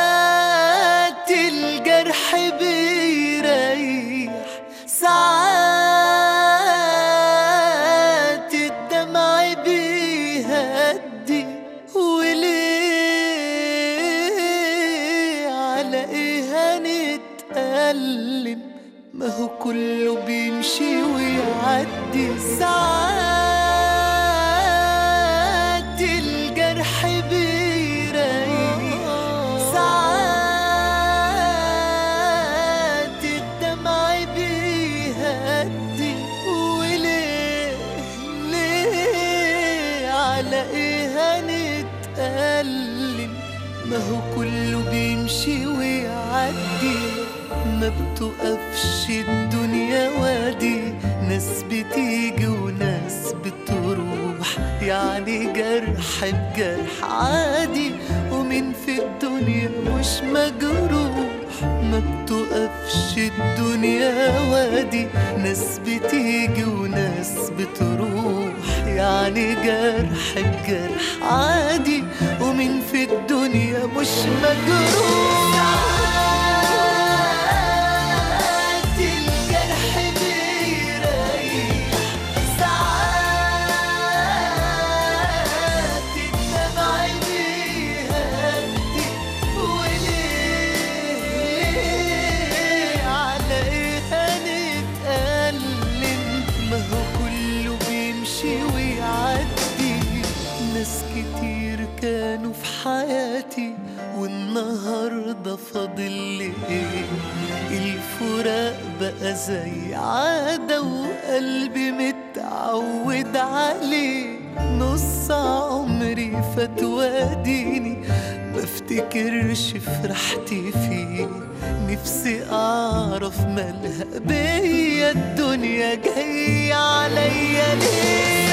ساعات الجرح بيريح ساعات الدمع بيهدي وليه على إيه هنتألم؟ ما هو كله بيمشي ويعدي ساعات الجرح بيريح ساعات الدمع بيهدي وليه ليه على إيه هنتألم؟ ما هو كله بيمشي ويعدي ما بتقفش الدنيا وادي ناس بتيجي وناس بتروح. يعني جرح بجرح عادي ومين في الدنيا مش مجروح؟ ما بتقفش الدنيا وادي ناس بتيجي وناس بتروح. يعني جرح بجرح عادي ومين في الدنيا مش مجروح؟ حياتي والنهاردة فاضل لي إيه الفراق بقى زي عادة وقلبي متعود عليه. نص عمري فات واديني ما افتكرش فرحتي فيه. نفسي أعرف مالها بيا الدنيا جاية عليا ليه؟